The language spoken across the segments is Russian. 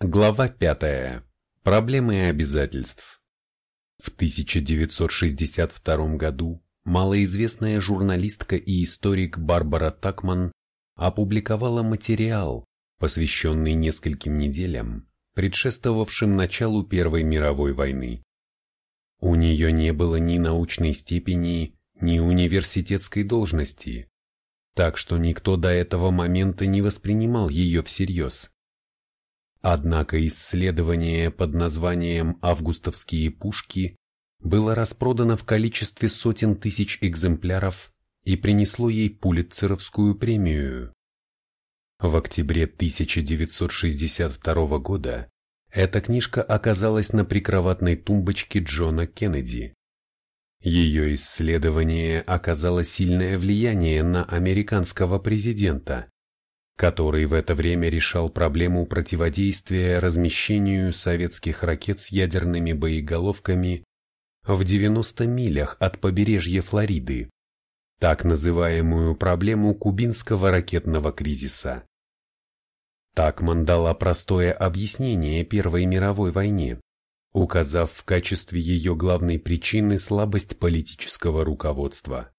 Глава 5. Проблемы и обязательств. В 1962 году малоизвестная журналистка и историк Барбара Такман опубликовала материал, посвященный нескольким неделям, предшествовавшим началу Первой мировой войны. У нее не было ни научной степени, ни университетской должности, так что никто до этого момента не воспринимал ее всерьез. Однако исследование под названием «Августовские пушки» было распродано в количестве сотен тысяч экземпляров и принесло ей Пулитцеровскую премию. В октябре 1962 года эта книжка оказалась на прикроватной тумбочке Джона Кеннеди. Ее исследование оказало сильное влияние на американского президента, который в это время решал проблему противодействия размещению советских ракет с ядерными боеголовками в 90 милях от побережья Флориды, так называемую проблему кубинского ракетного кризиса. Такман дала простое объяснение Первой мировой войне, указав в качестве ее главной причины слабость политического руководства.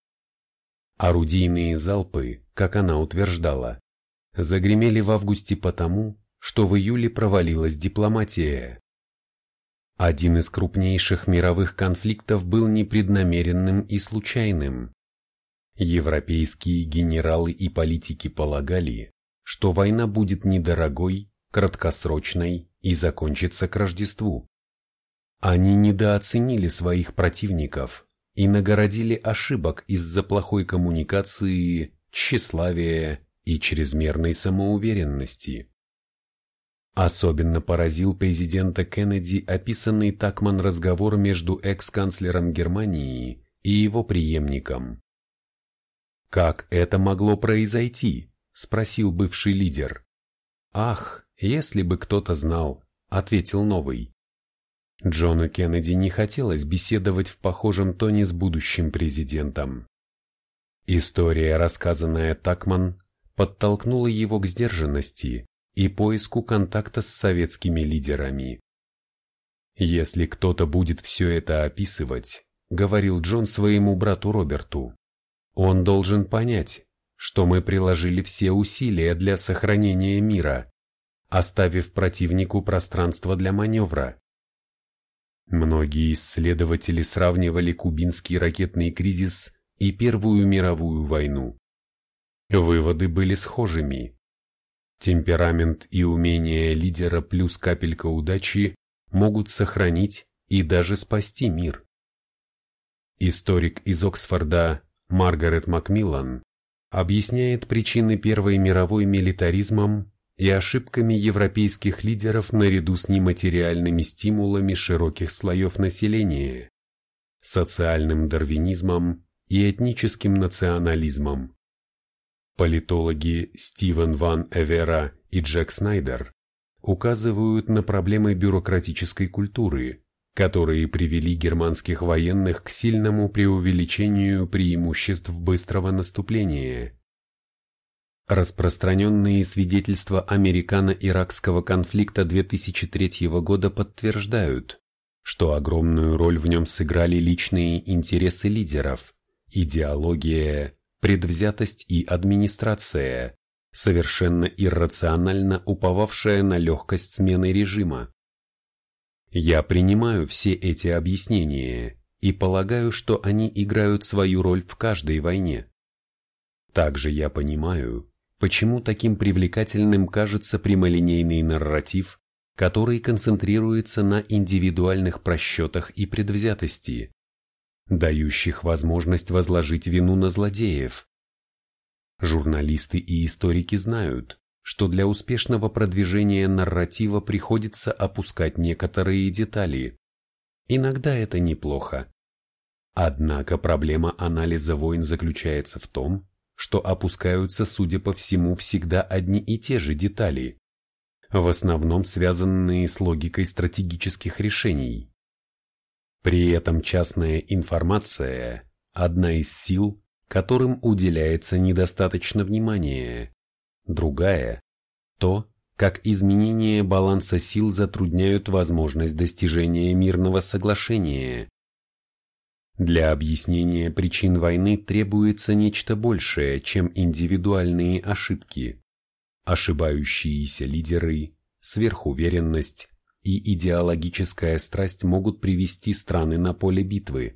Орудийные залпы, как она утверждала, загремели в августе потому, что в июле провалилась дипломатия. Один из крупнейших мировых конфликтов был непреднамеренным и случайным. Европейские генералы и политики полагали, что война будет недорогой, краткосрочной и закончится к Рождеству. Они недооценили своих противников и нагородили ошибок из-за плохой коммуникации, тщеславия и чрезмерной самоуверенности. Особенно поразил президента Кеннеди описанный Такман разговор между экс-канцлером Германии и его преемником. «Как это могло произойти?» – спросил бывший лидер. «Ах, если бы кто-то знал», – ответил новый. Джону Кеннеди не хотелось беседовать в похожем тоне с будущим президентом. История, рассказанная Такман, подтолкнуло его к сдержанности и поиску контакта с советскими лидерами. «Если кто-то будет все это описывать», — говорил Джон своему брату Роберту, «он должен понять, что мы приложили все усилия для сохранения мира, оставив противнику пространство для маневра. Многие исследователи сравнивали кубинский ракетный кризис и Первую мировую войну. Выводы были схожими. Темперамент и умение лидера плюс капелька удачи могут сохранить и даже спасти мир. Историк из Оксфорда Маргарет Макмиллан объясняет причины Первой мировой милитаризмом и ошибками европейских лидеров наряду с нематериальными стимулами широких слоев населения, социальным дарвинизмом и этническим национализмом. Политологи Стивен Ван Эвера и Джек Снайдер указывают на проблемы бюрократической культуры, которые привели германских военных к сильному преувеличению преимуществ быстрого наступления. Распространенные свидетельства американо-иракского конфликта 2003 года подтверждают, что огромную роль в нем сыграли личные интересы лидеров, идеология, предвзятость и администрация, совершенно иррационально уповавшая на легкость смены режима. Я принимаю все эти объяснения и полагаю, что они играют свою роль в каждой войне. Также я понимаю, почему таким привлекательным кажется прямолинейный нарратив, который концентрируется на индивидуальных просчетах и предвзятости, дающих возможность возложить вину на злодеев. Журналисты и историки знают, что для успешного продвижения нарратива приходится опускать некоторые детали. Иногда это неплохо. Однако проблема анализа войн заключается в том, что опускаются, судя по всему, всегда одни и те же детали, в основном связанные с логикой стратегических решений. При этом частная информация – одна из сил, которым уделяется недостаточно внимания. Другая – то, как изменение баланса сил затрудняют возможность достижения мирного соглашения. Для объяснения причин войны требуется нечто большее, чем индивидуальные ошибки. Ошибающиеся лидеры, сверхуверенность и идеологическая страсть могут привести страны на поле битвы.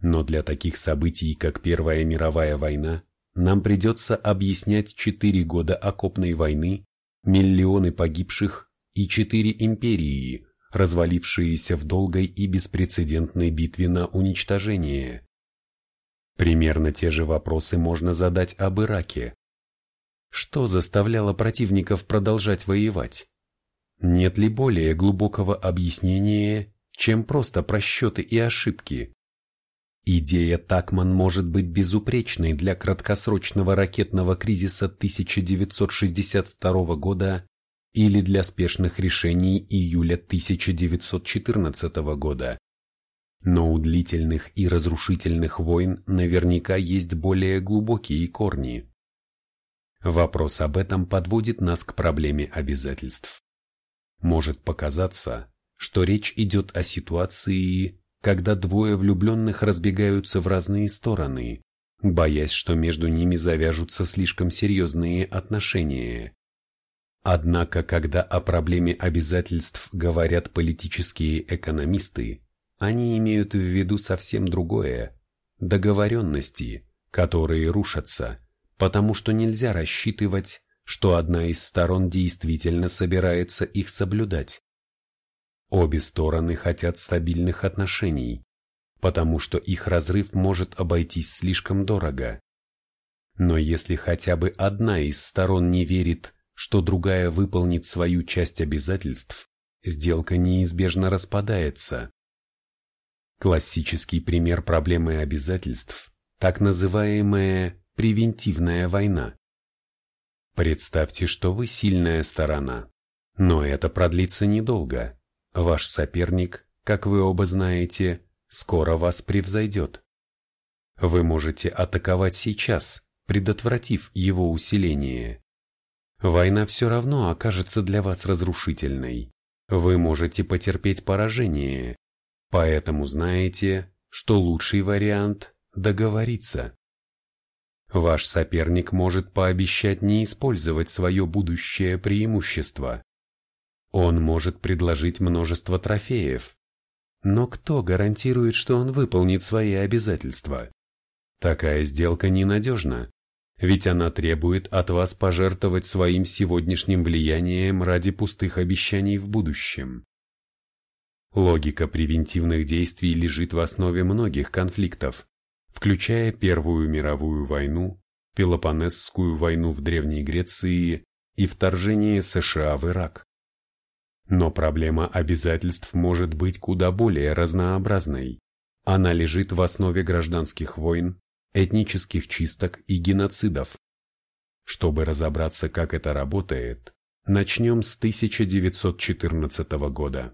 Но для таких событий, как Первая мировая война, нам придется объяснять четыре года окопной войны миллионы погибших и четыре империи, развалившиеся в долгой и беспрецедентной битве на уничтожение. Примерно те же вопросы можно задать об Ираке. Что заставляло противников продолжать воевать? Нет ли более глубокого объяснения, чем просто просчеты и ошибки? Идея Такман может быть безупречной для краткосрочного ракетного кризиса 1962 года или для спешных решений июля 1914 года. Но у длительных и разрушительных войн наверняка есть более глубокие корни. Вопрос об этом подводит нас к проблеме обязательств. Может показаться, что речь идет о ситуации, когда двое влюбленных разбегаются в разные стороны, боясь, что между ними завяжутся слишком серьезные отношения. Однако, когда о проблеме обязательств говорят политические экономисты, они имеют в виду совсем другое – договоренности, которые рушатся, потому что нельзя рассчитывать, что одна из сторон действительно собирается их соблюдать. Обе стороны хотят стабильных отношений, потому что их разрыв может обойтись слишком дорого. Но если хотя бы одна из сторон не верит, что другая выполнит свою часть обязательств, сделка неизбежно распадается. Классический пример проблемы обязательств – так называемая превентивная война. Представьте, что вы сильная сторона, но это продлится недолго. Ваш соперник, как вы оба знаете, скоро вас превзойдет. Вы можете атаковать сейчас, предотвратив его усиление. Война все равно окажется для вас разрушительной. Вы можете потерпеть поражение, поэтому знаете, что лучший вариант – договориться. Ваш соперник может пообещать не использовать свое будущее преимущество. Он может предложить множество трофеев. Но кто гарантирует, что он выполнит свои обязательства? Такая сделка ненадежна, ведь она требует от вас пожертвовать своим сегодняшним влиянием ради пустых обещаний в будущем. Логика превентивных действий лежит в основе многих конфликтов, включая Первую мировую войну, Пелопонесскую войну в Древней Греции и вторжение США в Ирак. Но проблема обязательств может быть куда более разнообразной. Она лежит в основе гражданских войн, этнических чисток и геноцидов. Чтобы разобраться, как это работает, начнем с 1914 года.